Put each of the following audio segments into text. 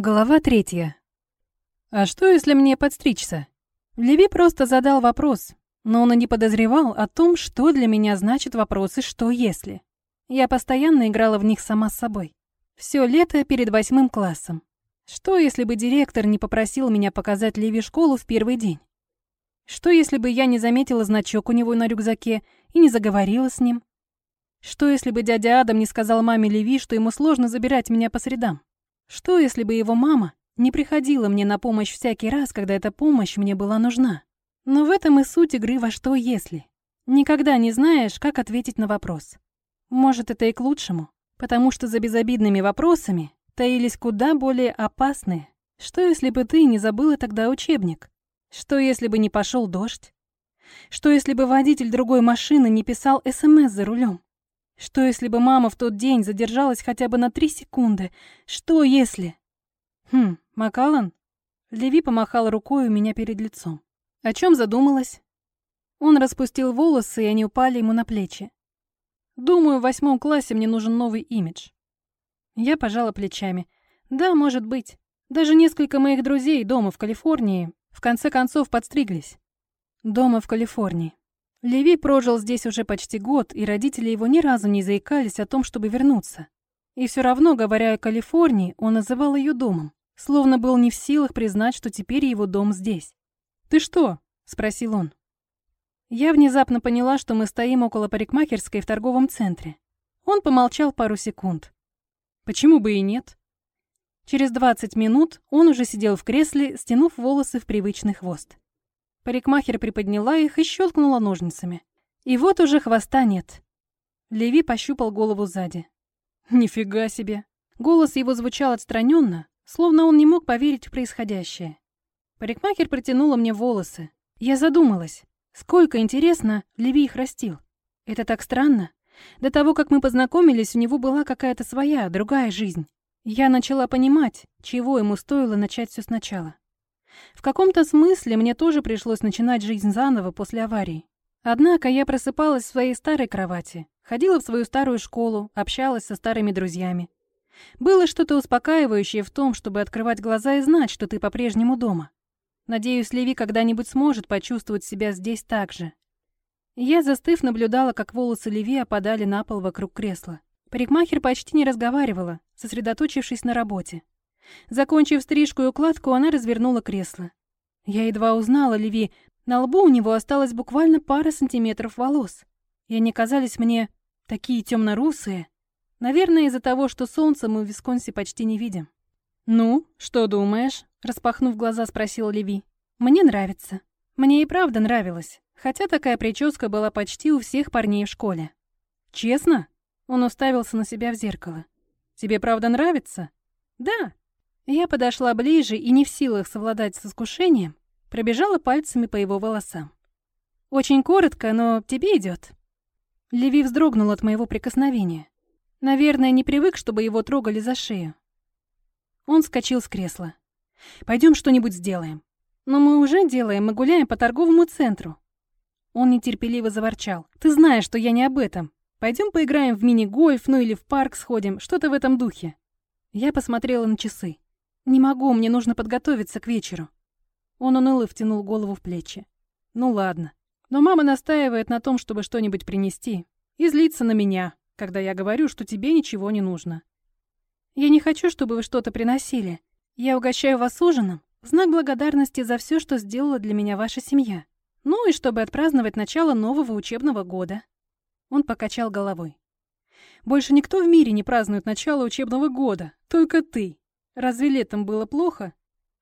Глава третья. А что, если мне подстричься? Леви просто задал вопрос, но он и не подозревал о том, что для меня значит вопросы «что если?». Я постоянно играла в них сама с собой. Все лето перед восьмым классом. Что, если бы директор не попросил меня показать Леви школу в первый день? Что, если бы я не заметила значок у него на рюкзаке и не заговорила с ним? Что, если бы дядя Адам не сказал маме Леви, что ему сложно забирать меня по средам? Что, если бы его мама не приходила мне на помощь всякий раз, когда эта помощь мне была нужна? Но в этом и суть игры «Во что если?». Никогда не знаешь, как ответить на вопрос. Может, это и к лучшему, потому что за безобидными вопросами таились куда более опасные. Что, если бы ты не забыла тогда учебник? Что, если бы не пошел дождь? Что, если бы водитель другой машины не писал СМС за рулем? Что, если бы мама в тот день задержалась хотя бы на три секунды? Что, если... Хм, Макалан? Леви помахал рукой у меня перед лицом. О чем задумалась? Он распустил волосы, и они упали ему на плечи. Думаю, в восьмом классе мне нужен новый имидж. Я пожала плечами. Да, может быть. Даже несколько моих друзей дома в Калифорнии в конце концов подстриглись. Дома в Калифорнии. Леви прожил здесь уже почти год, и родители его ни разу не заикались о том, чтобы вернуться. И все равно, говоря о Калифорнии, он называл ее домом, словно был не в силах признать, что теперь его дом здесь. «Ты что?» — спросил он. Я внезапно поняла, что мы стоим около парикмахерской в торговом центре. Он помолчал пару секунд. «Почему бы и нет?» Через 20 минут он уже сидел в кресле, стянув волосы в привычный хвост. Парикмахер приподняла их и щелкнула ножницами. И вот уже хвоста нет. Леви пощупал голову сзади. Нифига себе. Голос его звучал отстраненно, словно он не мог поверить в происходящее. Парикмахер протянула мне волосы. Я задумалась, сколько, интересно, Леви их растил. Это так странно. До того, как мы познакомились, у него была какая-то своя, другая жизнь. Я начала понимать, чего ему стоило начать все сначала. В каком-то смысле мне тоже пришлось начинать жизнь заново после аварии. Однако я просыпалась в своей старой кровати, ходила в свою старую школу, общалась со старыми друзьями. Было что-то успокаивающее в том, чтобы открывать глаза и знать, что ты по-прежнему дома. Надеюсь, Леви когда-нибудь сможет почувствовать себя здесь так же. Я, застыв, наблюдала, как волосы Леви опадали на пол вокруг кресла. Парикмахер почти не разговаривала, сосредоточившись на работе. Закончив стрижку и укладку, она развернула кресло. Я едва узнала Леви. На лбу у него осталось буквально пара сантиметров волос. И они казались мне такие темно-русые. Наверное, из-за того, что солнце мы в Висконсе почти не видим. «Ну, что думаешь?» — распахнув глаза, спросил Леви. «Мне нравится. Мне и правда нравилось, хотя такая прическа была почти у всех парней в школе». «Честно?» — он уставился на себя в зеркало. «Тебе правда нравится?» «Да», я подошла ближе и, не в силах совладать с искушением, пробежала пальцами по его волосам. «Очень коротко, но тебе идет. Леви вздрогнул от моего прикосновения. Наверное, не привык, чтобы его трогали за шею. Он вскочил с кресла. Пойдем что-нибудь сделаем». «Но мы уже делаем, мы гуляем по торговому центру». Он нетерпеливо заворчал. «Ты знаешь, что я не об этом. Пойдем поиграем в мини-гольф, ну или в парк сходим, что-то в этом духе». Я посмотрела на часы. «Не могу, мне нужно подготовиться к вечеру». Он уныло втянул голову в плечи. «Ну ладно. Но мама настаивает на том, чтобы что-нибудь принести. И злится на меня, когда я говорю, что тебе ничего не нужно. Я не хочу, чтобы вы что-то приносили. Я угощаю вас ужином в знак благодарности за все, что сделала для меня ваша семья. Ну и чтобы отпраздновать начало нового учебного года». Он покачал головой. «Больше никто в мире не празднует начало учебного года, только ты. Разве летом было плохо?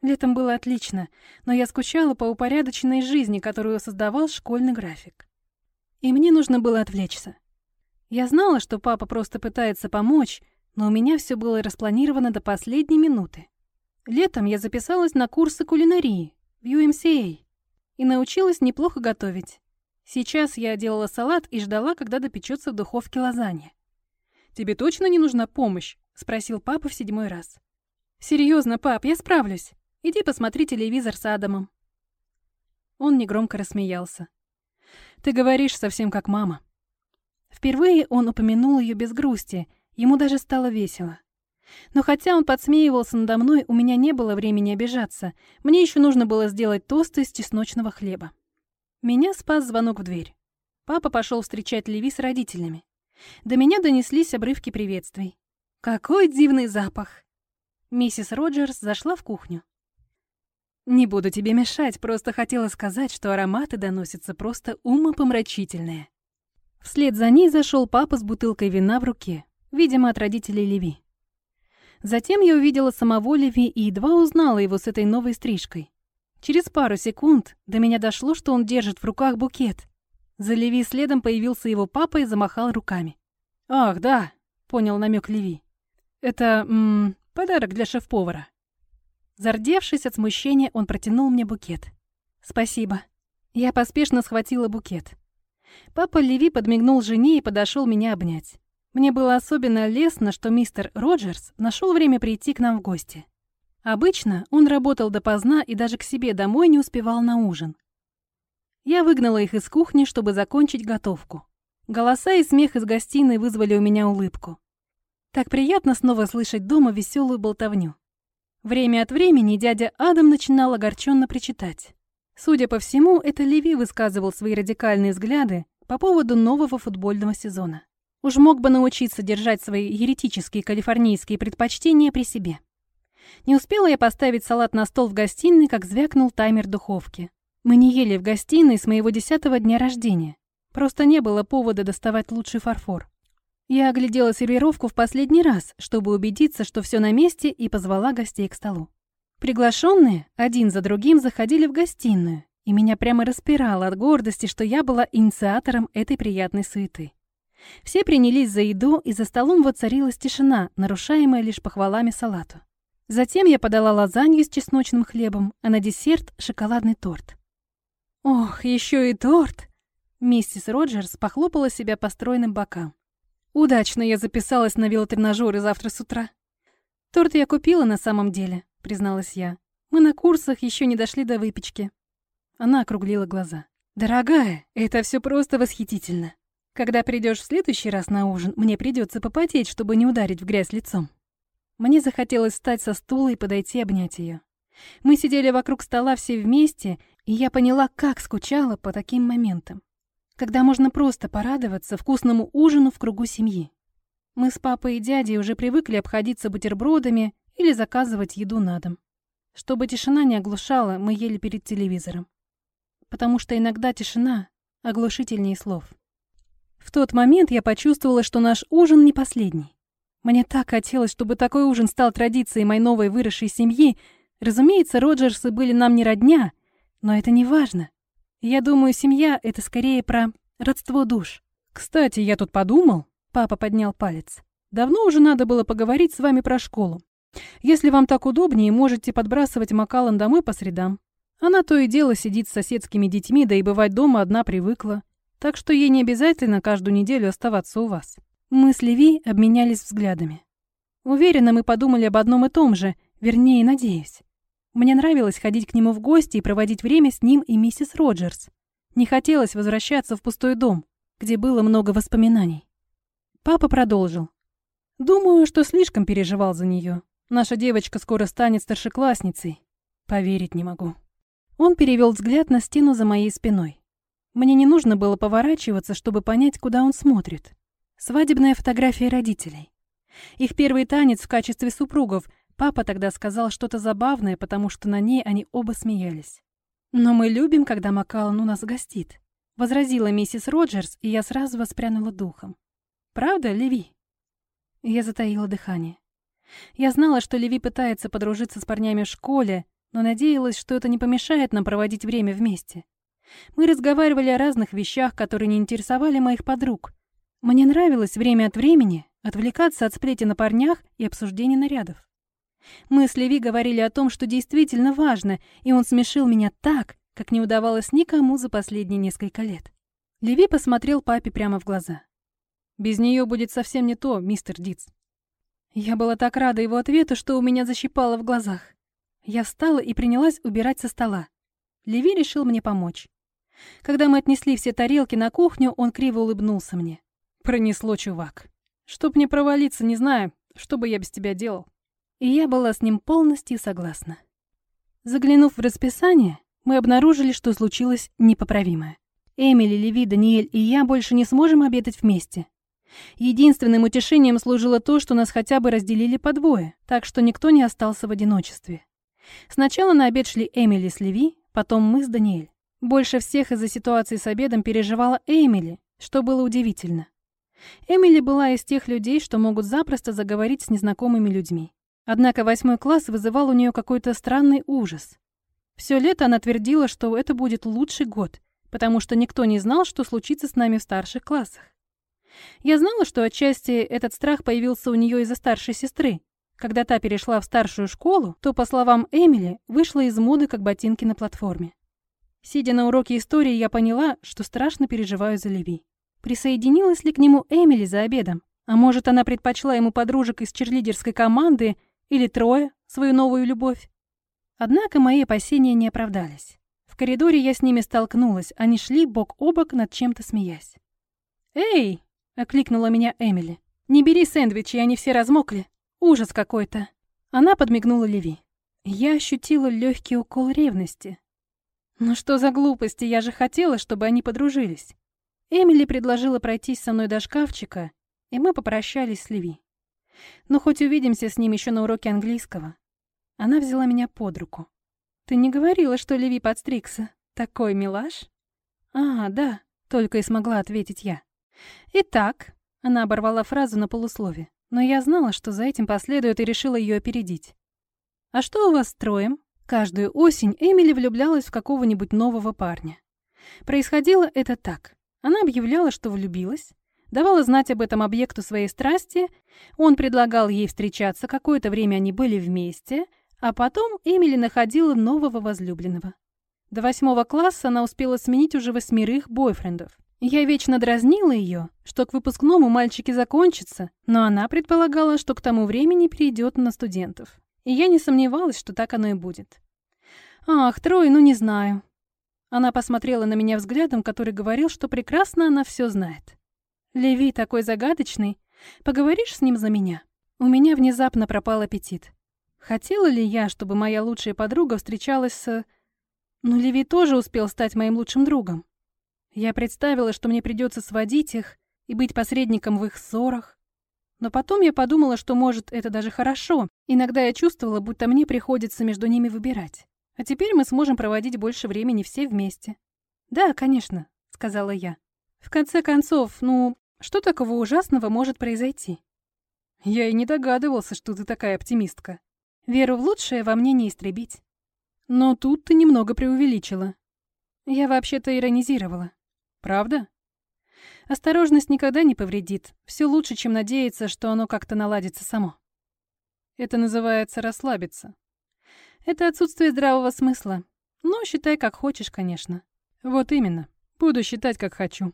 Летом было отлично, но я скучала по упорядоченной жизни, которую создавал школьный график. И мне нужно было отвлечься. Я знала, что папа просто пытается помочь, но у меня все было распланировано до последней минуты. Летом я записалась на курсы кулинарии в UMCA и научилась неплохо готовить. Сейчас я делала салат и ждала, когда допечется в духовке лазанья. «Тебе точно не нужна помощь?» — спросил папа в седьмой раз. Серьезно, пап, я справлюсь. Иди посмотри телевизор с Адамом». Он негромко рассмеялся. «Ты говоришь совсем как мама». Впервые он упомянул ее без грусти, ему даже стало весело. Но хотя он подсмеивался надо мной, у меня не было времени обижаться. Мне еще нужно было сделать тосты из чесночного хлеба. Меня спас звонок в дверь. Папа пошел встречать Леви с родителями. До меня донеслись обрывки приветствий. Какой дивный запах! Миссис Роджерс зашла в кухню. «Не буду тебе мешать, просто хотела сказать, что ароматы доносятся просто умопомрачительные». Вслед за ней зашел папа с бутылкой вина в руке, видимо, от родителей Леви. Затем я увидела самого Леви и едва узнала его с этой новой стрижкой. Через пару секунд до меня дошло, что он держит в руках букет. За Леви следом появился его папа и замахал руками. «Ах, да», — понял намек Леви. «Это, м подарок для шеф-повара». Зардевшись от смущения, он протянул мне букет. «Спасибо». Я поспешно схватила букет. Папа Леви подмигнул жене и подошел меня обнять. Мне было особенно лестно, что мистер Роджерс нашел время прийти к нам в гости. Обычно он работал допоздна и даже к себе домой не успевал на ужин. Я выгнала их из кухни, чтобы закончить готовку. Голоса и смех из гостиной вызвали у меня улыбку. Так приятно снова слышать дома веселую болтовню. Время от времени дядя Адам начинал огорченно причитать. Судя по всему, это Леви высказывал свои радикальные взгляды по поводу нового футбольного сезона. Уж мог бы научиться держать свои еретические калифорнийские предпочтения при себе. Не успела я поставить салат на стол в гостиной, как звякнул таймер духовки. Мы не ели в гостиной с моего десятого дня рождения. Просто не было повода доставать лучший фарфор. Я оглядела сервировку в последний раз, чтобы убедиться, что все на месте, и позвала гостей к столу. Приглашенные один за другим заходили в гостиную, и меня прямо распирало от гордости, что я была инициатором этой приятной суеты. Все принялись за еду, и за столом воцарилась тишина, нарушаемая лишь похвалами салату. Затем я подала лазанью с чесночным хлебом, а на десерт — шоколадный торт. «Ох, еще и торт!» Миссис Роджерс похлопала себя по стройным бокам. «Удачно я записалась на велотренажеры завтра с утра. Торт я купила на самом деле», — призналась я. «Мы на курсах еще не дошли до выпечки». Она округлила глаза. «Дорогая, это все просто восхитительно. Когда придешь в следующий раз на ужин, мне придется попотеть, чтобы не ударить в грязь лицом. Мне захотелось встать со стула и подойти обнять ее. Мы сидели вокруг стола все вместе, и я поняла, как скучала по таким моментам. Когда можно просто порадоваться вкусному ужину в кругу семьи. Мы с папой и дядей уже привыкли обходиться бутербродами или заказывать еду на дом. Чтобы тишина не оглушала, мы ели перед телевизором. Потому что иногда тишина оглушительнее слов. В тот момент я почувствовала, что наш ужин не последний. Мне так хотелось, чтобы такой ужин стал традицией моей новой выросшей семьи. Разумеется, Роджерсы были нам не родня, но это не важно. Я думаю, семья — это скорее про родство душ. «Кстати, я тут подумал», — папа поднял палец. «Давно уже надо было поговорить с вами про школу. Если вам так удобнее, можете подбрасывать Макалан домой по средам. Она то и дело сидит с соседскими детьми, да и бывать дома одна привыкла так что ей не обязательно каждую неделю оставаться у вас. Мы с Леви обменялись взглядами. Уверена, мы подумали об одном и том же, вернее, надеюсь. Мне нравилось ходить к нему в гости и проводить время с ним и миссис Роджерс. Не хотелось возвращаться в пустой дом, где было много воспоминаний. Папа продолжил. «Думаю, что слишком переживал за нее. Наша девочка скоро станет старшеклассницей. Поверить не могу». Он перевел взгляд на стену за моей спиной. Мне не нужно было поворачиваться, чтобы понять, куда он смотрит. Свадебная фотография родителей. Их первый танец в качестве супругов. Папа тогда сказал что-то забавное, потому что на ней они оба смеялись. «Но мы любим, когда Макалан у нас гостит», — возразила миссис Роджерс, и я сразу воспрянула духом. «Правда, Леви?» Я затаила дыхание. Я знала, что Леви пытается подружиться с парнями в школе, но надеялась, что это не помешает нам проводить время вместе. Мы разговаривали о разных вещах, которые не интересовали моих подруг. Мне нравилось время от времени отвлекаться от сплетен на парнях и обсуждений нарядов. Мы с Леви говорили о том, что действительно важно, и он смешил меня так, как не удавалось никому за последние несколько лет. Леви посмотрел папе прямо в глаза. «Без нее будет совсем не то, мистер Диц». Я была так рада его ответу, что у меня защипало в глазах. Я встала и принялась убирать со стола. Леви решил мне помочь. Когда мы отнесли все тарелки на кухню, он криво улыбнулся мне. Пронесло, чувак. Чтоб не провалиться, не знаю, Что бы я без тебя делал?» И я была с ним полностью согласна. Заглянув в расписание, мы обнаружили, что случилось непоправимое. Эмили, Леви, Даниэль и я больше не сможем обедать вместе. Единственным утешением служило то, что нас хотя бы разделили по двое, так что никто не остался в одиночестве. Сначала на обед шли Эмили с Леви, потом мы с Даниэль. Больше всех из-за ситуации с обедом переживала Эмили, что было удивительно. Эмили была из тех людей, что могут запросто заговорить с незнакомыми людьми. Однако восьмой класс вызывал у нее какой-то странный ужас. Все лето она твердила, что это будет лучший год, потому что никто не знал, что случится с нами в старших классах. Я знала, что отчасти этот страх появился у нее из-за старшей сестры. Когда та перешла в старшую школу, то, по словам Эмили, вышла из моды как ботинки на платформе. Сидя на уроке истории, я поняла, что страшно переживаю за Леви. Присоединилась ли к нему Эмили за обедом? А может, она предпочла ему подружек из черлидерской команды или трое, свою новую любовь? Однако мои опасения не оправдались. В коридоре я с ними столкнулась, они шли бок о бок над чем-то смеясь. «Эй!» — окликнула меня Эмили. «Не бери сэндвичи, они все размокли. Ужас какой-то!» Она подмигнула Леви. Я ощутила легкий укол ревности. Ну что за глупости, я же хотела, чтобы они подружились. Эмили предложила пройтись со мной до шкафчика, и мы попрощались с Леви. Ну, хоть увидимся с ним еще на уроке английского. Она взяла меня под руку. «Ты не говорила, что Леви подстригся? Такой милаш?» «А, да», — только и смогла ответить я. «Итак», — она оборвала фразу на полуслове, но я знала, что за этим последует, и решила ее опередить. «А что у вас с троем?» Каждую осень Эмили влюблялась в какого-нибудь нового парня. Происходило это так. Она объявляла, что влюбилась, давала знать об этом объекту своей страсти, он предлагал ей встречаться, какое-то время они были вместе, а потом Эмили находила нового возлюбленного. До восьмого класса она успела сменить уже восьмерых бойфрендов. Я вечно дразнила ее, что к выпускному мальчики закончатся, но она предполагала, что к тому времени перейдет на студентов. И я не сомневалась, что так оно и будет. «Ах, Трой, ну не знаю». Она посмотрела на меня взглядом, который говорил, что прекрасно она все знает. «Леви такой загадочный. Поговоришь с ним за меня?» У меня внезапно пропал аппетит. Хотела ли я, чтобы моя лучшая подруга встречалась с... Ну, Леви тоже успел стать моим лучшим другом. Я представила, что мне придется сводить их и быть посредником в их ссорах, но потом я подумала, что, может, это даже хорошо. Иногда я чувствовала, будто мне приходится между ними выбирать. А теперь мы сможем проводить больше времени все вместе. «Да, конечно», — сказала я. «В конце концов, ну, что такого ужасного может произойти?» Я и не догадывался, что ты такая оптимистка. Веру в лучшее во мне не истребить. Но тут ты немного преувеличила. Я вообще-то иронизировала. Правда? Осторожность никогда не повредит. Все лучше, чем надеяться, что оно как-то наладится само. Это называется расслабиться. Это отсутствие здравого смысла. Ну, считай, как хочешь, конечно. Вот именно. Буду считать, как хочу.